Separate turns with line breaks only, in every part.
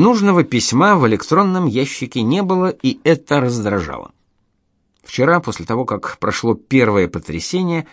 Нужного письма в электронном ящике не было, и это раздражало. Вчера, после того, как прошло первое потрясение,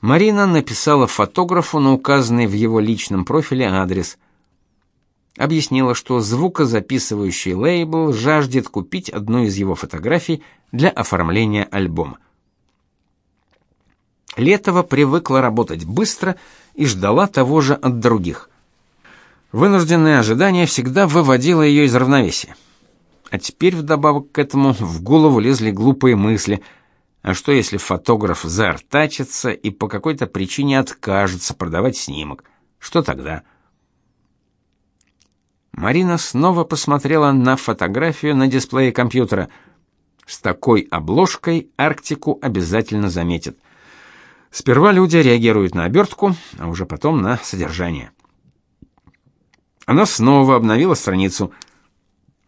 Марина написала фотографу на указанный в его личном профиле адрес. Объяснила, что звукозаписывающий лейбл жаждет купить одну из его фотографий для оформления альбома. Летова привыкла работать быстро и ждала того же от других. Вынужденное ожидание всегда выводило ее из равновесия. А теперь вдобавок к этому в голову лезли глупые мысли. А что если фотограф заортачится и по какой-то причине откажется продавать снимок? Что тогда? Марина снова посмотрела на фотографию на дисплее компьютера. С такой обложкой Арктику обязательно заметят. Сперва люди реагируют на обертку, а уже потом на содержание. Она снова обновила страницу.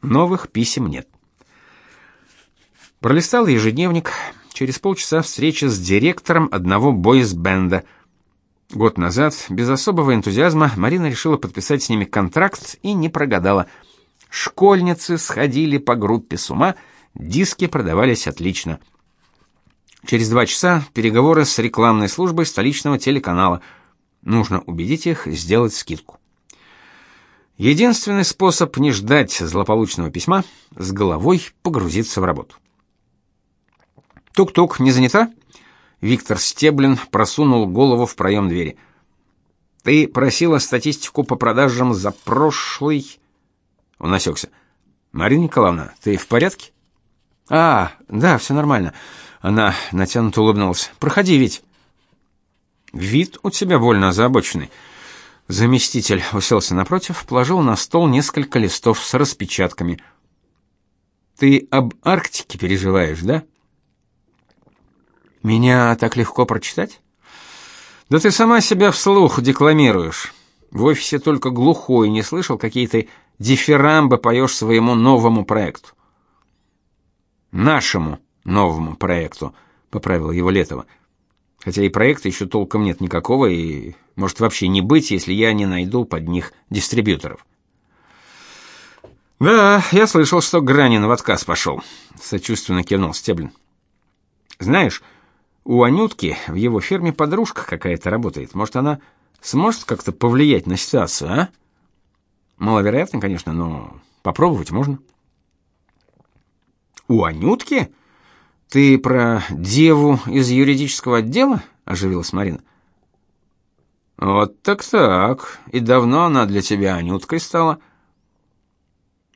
Новых писем нет. Пролистала ежедневник. Через полчаса встреча с директором одного бойс-бенда. Год назад, без особого энтузиазма, Марина решила подписать с ними контракт и не прогадала. Школьницы сходили по группе с ума, диски продавались отлично. Через два часа переговоры с рекламной службой столичного телеканала. Нужно убедить их сделать скидку. Единственный способ не ждать злополучного письма с головой погрузиться в работу. Тук-тук, не занята? Виктор Стеблин просунул голову в проем двери. Ты просила статистику по продажам за прошлый. Он осекся. Марина Николаевна, ты в порядке? А, да, все нормально. Она натянуто улыбнулась. Проходи, ведь. Вид у тебя больно озабоченный. Заместитель уселся напротив, положил на стол несколько листов с распечатками. Ты об Арктике переживаешь, да? Меня так легко прочитать? Да ты сама себя вслух декламируешь. В офисе только глухой не слышал, какие ты дифирамбы поешь своему новому проекту. Нашему новому проекту, поправил его Летова хотя и проекта еще толком нет никакого и может вообще не быть, если я не найду под них дистрибьюторов. Да, я слышал, что Гранин в отказ пошел», — сочувственно кивнул Стеблин. Знаешь, у Анютки в его фирме подружка какая-то работает. Может, она сможет как-то повлиять на ситуацию, а? Маловероятно, конечно, но попробовать можно. У Анютки? Ты про деву из юридического отдела? оживилась Марина. Вот так-так. И давно она для тебя Анюткой стала?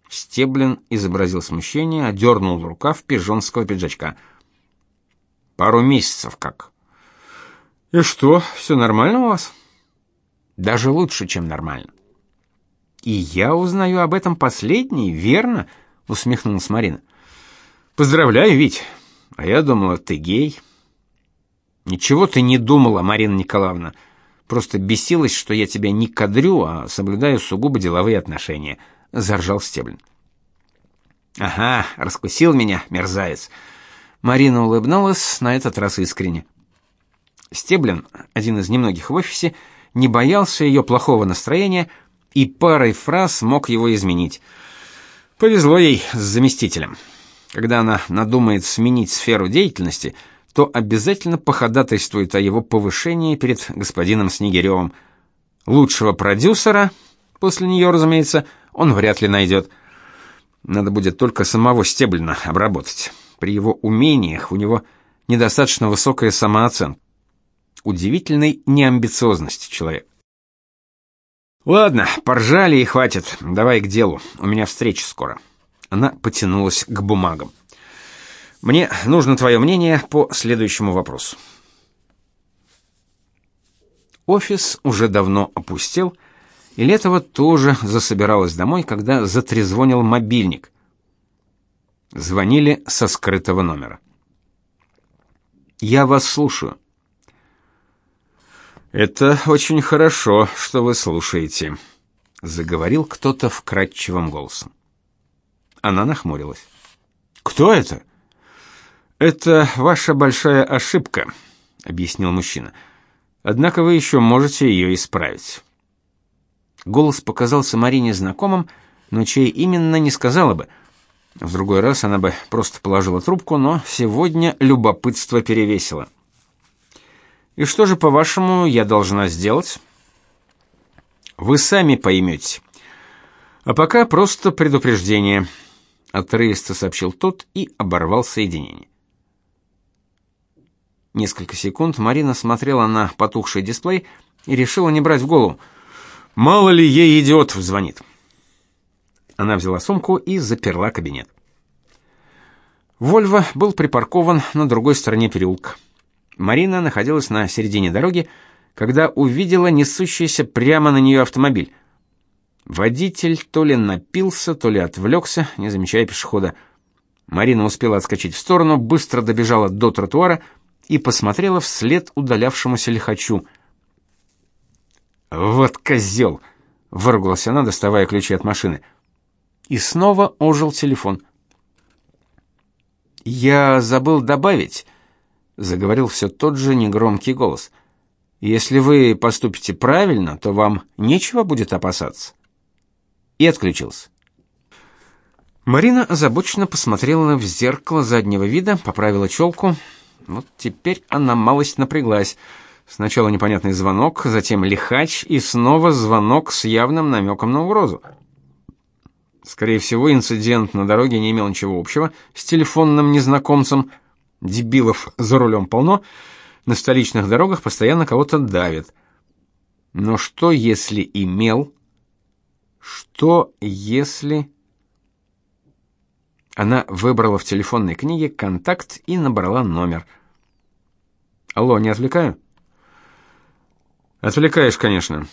Стеблин изобразил смущение, одернул рукав пижонского пиджачка. Пару месяцев как. И что, все нормально у вас? Даже лучше, чем нормально. И я узнаю об этом последний, верно? усмехнулась Марина. Поздравляю, Вить. А я думала, ты гей. Ничего ты не думала, Марина Николаевна. Просто бесилась, что я тебя не кадрю, а соблюдаю сугубо деловые отношения, заржал Стеблин. Ага, раскусил меня, мерзавец. Марина улыбнулась, на этот раз искренне. Стеблин, один из немногих в офисе, не боялся ее плохого настроения и парой фраз мог его изменить. Повезло ей с заместителем. Когда она надумает сменить сферу деятельности, то обязательно походатайствует о его повышении перед господином Снегиревым. Лучшего продюсера, после нее, разумеется, он вряд ли найдет. Надо будет только самого Стеблина обработать. При его умениях у него недостаточно высокая самооценка. Удивительной неамбициозности человек. Ладно, поржали и хватит. Давай к делу. У меня встреча скоро. Она потянулась к бумагам. Мне нужно твое мнение по следующему вопросу. Офис уже давно опустел, и Летова тоже засобиралась домой, когда затрезвонил мобильник. Звонили со скрытого номера. Я вас слушаю. Это очень хорошо, что вы слушаете, заговорил кто-то вкрадчивым голосом. Она нахмурилась. Кто это? Это ваша большая ошибка, объяснил мужчина. Однако вы еще можете ее исправить. Голос показался Марине знакомым, но чей именно не сказала бы. В другой раз она бы просто положила трубку, но сегодня любопытство перевесило. И что же, по-вашему, я должна сделать? Вы сами поймете. А пока просто предупреждение, отрывисто сообщил тот и оборвал соединение. Несколько секунд Марина смотрела на потухший дисплей и решила не брать в голову. Мало ли ей идиот звонит. Она взяла сумку и заперла кабинет. Вольво был припаркован на другой стороне переулка. Марина находилась на середине дороги, когда увидела несущийся прямо на нее автомобиль. Водитель то ли напился, то ли отвлекся, не замечая пешехода. Марина успела отскочить в сторону, быстро добежала до тротуара и посмотрела вслед удалявшемуся лихачу. «Вот козел!» — выругалась она, доставая ключи от машины. И снова ожил телефон. «Я забыл добавить», — заговорил все тот же негромкий голос. «Если вы поступите правильно, то вам нечего будет опасаться». И отключился. Марина озабоченно посмотрела в зеркало заднего вида, поправила челку, вот теперь она малость напряглась. Сначала непонятный звонок, затем лихач и снова звонок с явным намеком на угрозу. Скорее всего, инцидент на дороге не имел ничего общего с телефонным незнакомцем. Дебилов за рулем полно, на столичных дорогах постоянно кого-то давит. Но что если имел? Что если она выбрала в телефонной книге контакт и набрала номер. Алло, не отвлекаю? Отвлекаешь, конечно.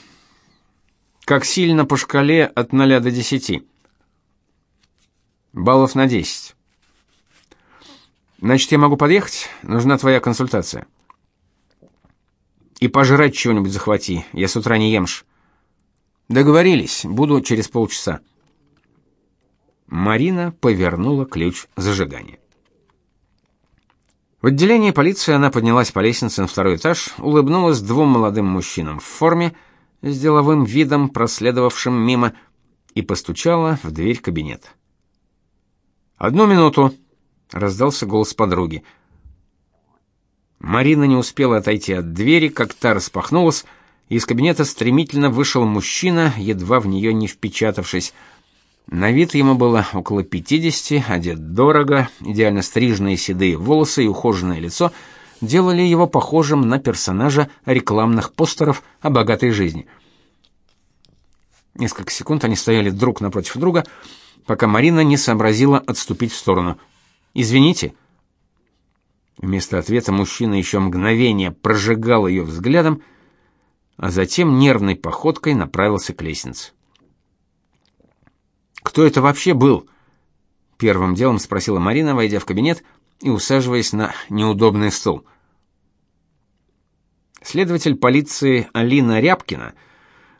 Как сильно по шкале от 0 до 10? Баллов на 10. Значит, я могу подъехать? Нужна твоя консультация. И пожрать чего-нибудь захвати. Я с утра не емш. Договорились. Буду через полчаса. Марина повернула ключ зажигания. В отделении полиции она поднялась по лестнице на второй этаж, улыбнулась двум молодым мужчинам в форме с деловым видом, проследовавшим мимо, и постучала в дверь кабинета. «Одну минуту!» — раздался голос подруги. Марина не успела отойти от двери, как та распахнулась, из кабинета стремительно вышел мужчина, едва в нее не впечатавшись — на вид ему было около 50, одет дорого, идеально стриженные седые волосы и ухоженное лицо делали его похожим на персонажа рекламных постеров о богатой жизни. Несколько секунд они стояли друг напротив друга, пока Марина не сообразила отступить в сторону. «Извините». Вместо ответа мужчина еще мгновение прожигал ее взглядом, а затем нервной походкой направился к лестнице. Кто это вообще был? Первым делом спросила Марина, войдя в кабинет и усаживаясь на неудобный стул. Следователь полиции Алина Рябкина,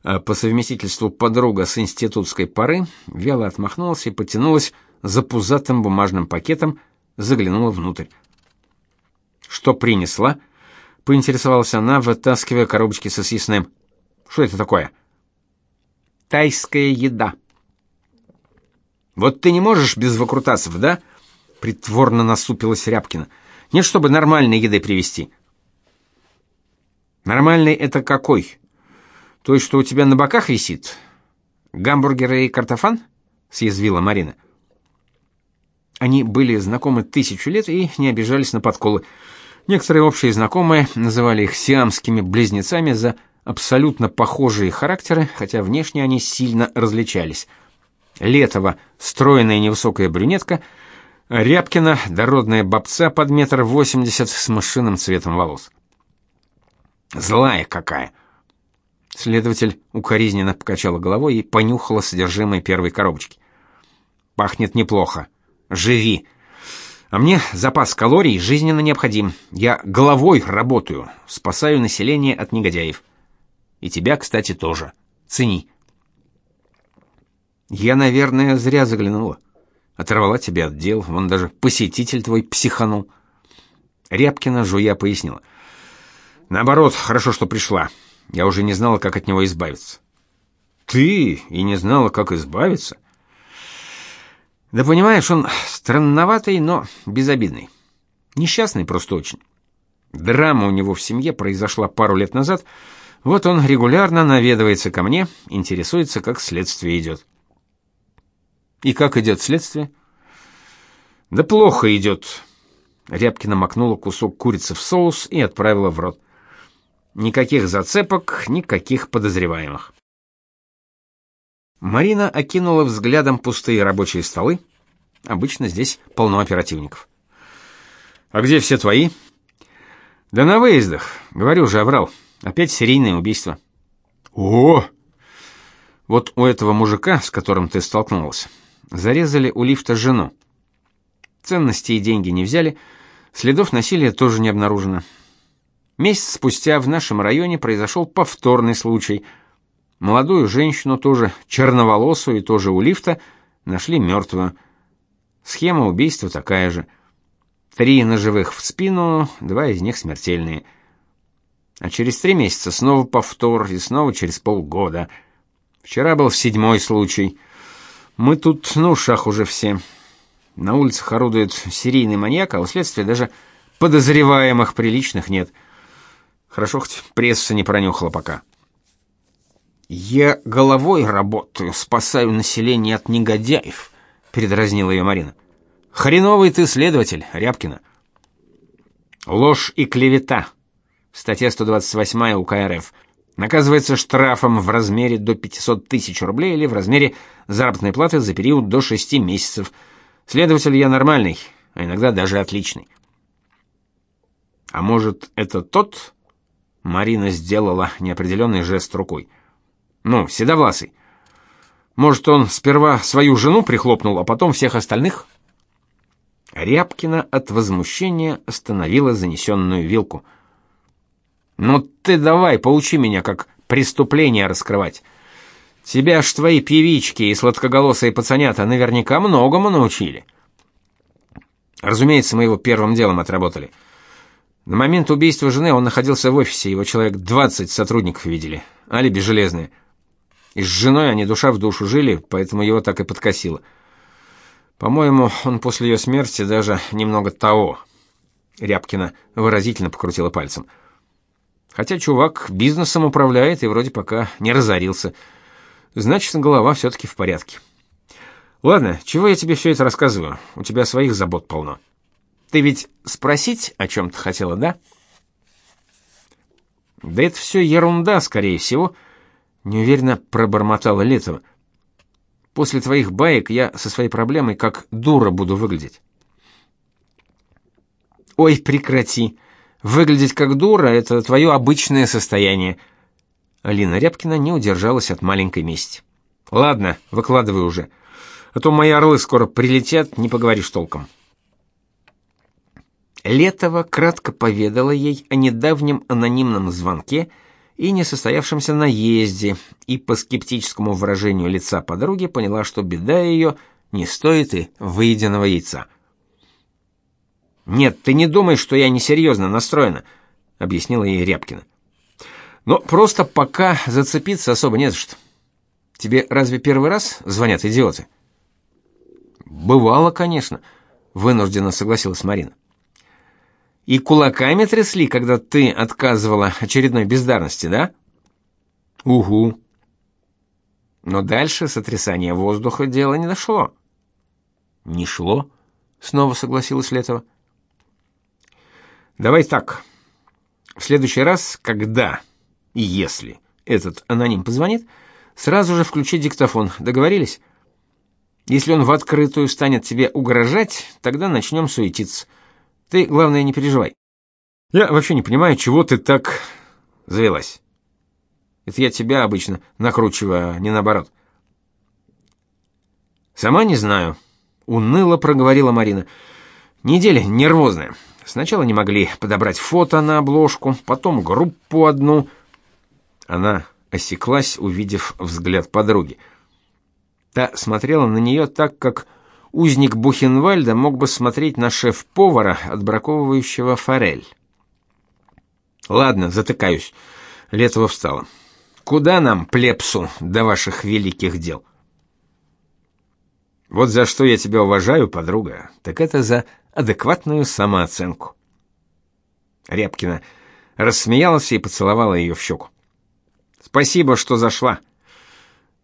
а по совместительству подруга с институтской поры, вяло отмахнулась и потянулась за пузатым бумажным пакетом, заглянула внутрь. Что принесла? Поинтересовалась она, вытаскивая коробочки со съестным. Что это такое? Тайская еда, вот ты не можешь без выкрутасов, да? Притворно насупилась Рябкина. Нет, чтобы нормальной еды привезти. Нормальный это какой? Той, что у тебя на боках висит? Гамбургеры и картофан? съязвила Марина. Они были знакомы тысячу лет и не обижались на подколы. Некоторые общие знакомые называли их сиамскими близнецами за абсолютно похожие характеры, хотя внешне они сильно различались. Летова стройная невысокая брюнетка, Рябкина дородная бабца под метр восемьдесят с мышиным цветом волос. Злая какая. Следователь укоризненно покачала головой и понюхала содержимое первой коробочки. Пахнет неплохо. Живи. А мне запас калорий жизненно необходим. Я головой работаю, спасаю население от негодяев. И тебя, кстати, тоже. Цени. Я, наверное, зря заглянула. Оторвала тебя от дел, вон даже посетитель твой психанул. Рябкина жуя пояснила. Наоборот, хорошо, что пришла. Я уже не знала, как от него избавиться. Ты и не знала, как избавиться? Да понимаешь, он странноватый, но безобидный. Несчастный просто очень. Драма у него в семье произошла пару лет назад. Вот он регулярно наведывается ко мне, интересуется, как следствие идет. И как идет следствие? Да плохо идет. Рябкина макнула кусок курицы в соус и отправила в рот. Никаких зацепок, никаких подозреваемых. Марина окинула взглядом пустые рабочие столы. Обычно здесь полно оперативников. А где все твои? Да на выездах. Говорю же, оврал. Опять серийное убийство. О! Вот у этого мужика, с которым ты столкнулся, зарезали у лифта жену. Ценности и деньги не взяли, следов насилия тоже не обнаружено. Месяц спустя в нашем районе произошел повторный случай. Молодую женщину, тоже черноволосую и тоже у лифта, нашли мертвую. Схема убийства такая же. Три ножевых в спину, два из них смертельные. А через три месяца снова повтор, и снова через полгода. Вчера был седьмой случай. Мы тут на ушах уже все. На улицах орудует серийный маньяк, а у следствия даже подозреваемых приличных нет. Хорошо, хоть пресса не пронюхала пока. «Я головой работаю, спасаю население от негодяев», — передразнила ее Марина. «Хреновый ты следователь, Рябкина». «Ложь и клевета», статья 128 УК РФ, наказывается штрафом в размере до 500 тысяч рублей или в размере заработной платы за период до 6 месяцев. Следователь я нормальный, а иногда даже отличный. А может, это тот? Марина сделала неопределенный жест рукой. Ну, седовласый. Может, он сперва свою жену прихлопнул, а потом всех остальных? Рябкина от возмущения остановила занесенную вилку. Ну ты давай, поучи меня, как преступление раскрывать. Тебя ж твои певички и сладкоголосые пацанята наверняка многому научили. Разумеется, мы его первым делом отработали. На момент убийства жены он находился в офисе, его человек 20 сотрудников видели. Алиби железное. И с женой они душа в душу жили, поэтому его так и подкосило. По-моему, он после ее смерти даже немного того. Рябкина выразительно покрутила пальцем. Хотя чувак бизнесом управляет и вроде пока не разорился. Значит, голова все таки в порядке. Ладно, чего я тебе все это рассказываю? У тебя своих забот полно. Ты ведь спросить о чем то хотела, да? Да это все ерунда, скорее всего, неуверенно пробормотала Летова. После твоих баек я со своей проблемой как дура буду выглядеть. Ой, прекрати. Выглядеть как дура это твое обычное состояние. Алина Рябкина не удержалась от маленькой мести. Ладно, выкладывай уже. А то мои орлы скоро прилетят, не поговоришь толком. Летова кратко поведала ей о недавнем анонимном звонке и несостоявшемся наезде, и по скептическому выражению лица подруги поняла, что беда ее не стоит и выеденного яйца. «Нет, ты не думай, что я несерьезно настроена», — объяснила ей Рябкина. Но просто пока зацепиться особо не за что. Тебе разве первый раз звонят идиоты? Бывало, конечно, вынужденно согласилась Марина. И кулаками трясли, когда ты отказывала очередной бездарности, да? Угу. Но дальше сотрясание воздуха дело не дошло. Не шло, снова согласилась Летова. Давай так. В следующий раз, когда и если этот аноним позвонит, сразу же включи диктофон. Договорились? Если он в открытую станет тебе угрожать, тогда начнем суетиться. Ты, главное, не переживай. Я вообще не понимаю, чего ты так завелась. Это я тебя обычно накручиваю, а не наоборот. Сама не знаю, уныло проговорила Марина. Неделя нервозная. Сначала не могли подобрать фото на обложку, потом группу одну, она осеклась, увидев взгляд подруги. Та смотрела на нее так, как узник Бухенвальда мог бы смотреть на шеф-повара, отбраковывающего форель. Ладно, затыкаюсь. Летова встала. Куда нам, плебсу, до ваших великих дел? Вот за что я тебя уважаю, подруга, так это за адекватную самооценку. Рябкина рассмеялась и поцеловала ее в щеку. Спасибо, что зашла.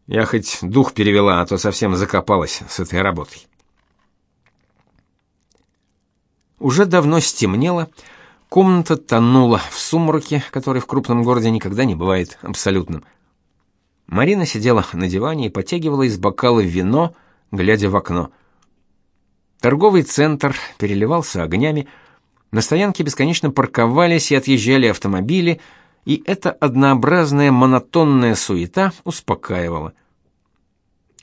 Я хоть дух перевела, а то совсем закопалась с этой работой. Уже давно стемнело, комната тонула в сумраке, который в крупном городе никогда не бывает абсолютным. Марина сидела на диване и потягивала из бокала вино, глядя в окно. Торговый центр переливался огнями, на стоянке бесконечно парковались и отъезжали автомобили, и эта однообразная монотонная суета успокаивала.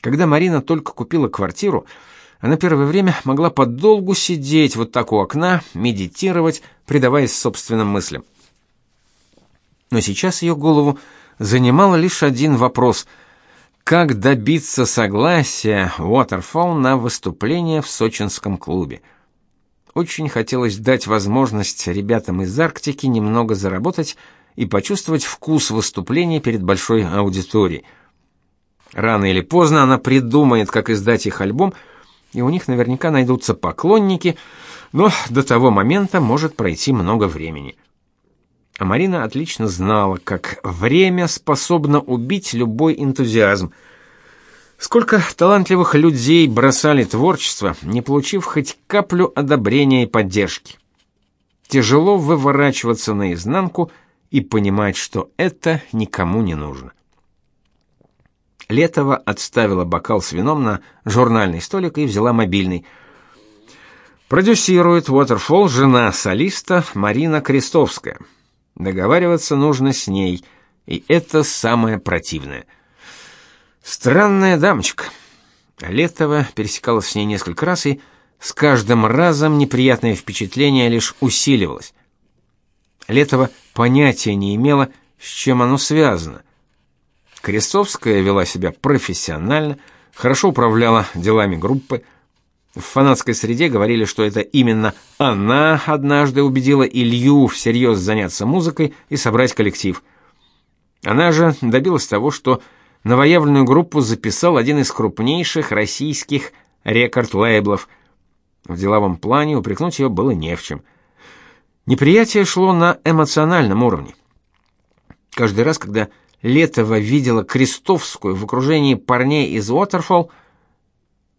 Когда Марина только купила квартиру, она первое время могла подолгу сидеть вот так у окна, медитировать, предаваясь собственным мыслям. Но сейчас ее голову занимал лишь один вопрос: как добиться согласия Waterfall на выступление в сочинском клубе? Очень хотелось дать возможность ребятам из Арктики немного заработать и почувствовать вкус выступления перед большой аудиторией. Рано или поздно она придумает, как издать их альбом, и у них наверняка найдутся поклонники, но до того момента может пройти много времени. А Марина отлично знала, как время способно убить любой энтузиазм. Сколько талантливых людей бросали творчество, не получив хоть каплю одобрения и поддержки. Тяжело выворачиваться наизнанку и понимать, что это никому не нужно. Летова отставила бокал с вином на журнальный столик и взяла мобильный. Продюсирует Waterfall жена солиста Марина Крестовская. Договариваться нужно с ней, и это самое противное. Странная дамочка. Летова пересекалась с ней несколько раз, и с каждым разом неприятное впечатление лишь усиливалось. Летова понятия не имела, с чем оно связано. Крестовская вела себя профессионально, хорошо управляла делами группы. В фанатской среде говорили, что это именно она однажды убедила Илью всерьез заняться музыкой и собрать коллектив. Она же добилась того, что новоявленную группу записал один из крупнейших российских рекорд-лейблов. В деловом плане упрекнуть ее было не в чем. Неприятие шло на эмоциональном уровне. Каждый раз, когда Летова видела Крестовскую в окружении парней из Уотерфолл,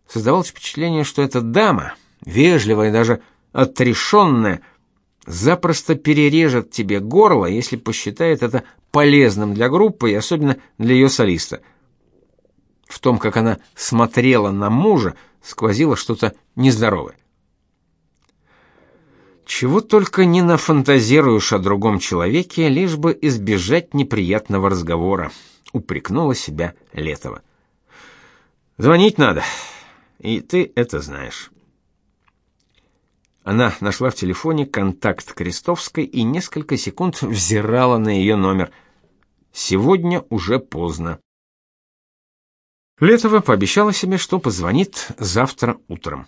создавалось впечатление, что эта дама, вежливая и даже отрешенная, запросто перережет тебе горло, если посчитает это полезным для группы и особенно для ее солиста. В том, как она смотрела на мужа, сквозило что-то нездоровое. Чего только не нафантазируешь о другом человеке, лишь бы избежать неприятного разговора, упрекнула себя Летова. Звонить надо, и ты это знаешь. Она нашла в телефоне контакт Крестовской и несколько секунд взирала на ее номер. Сегодня уже поздно. Летова пообещала себе, что позвонит завтра утром.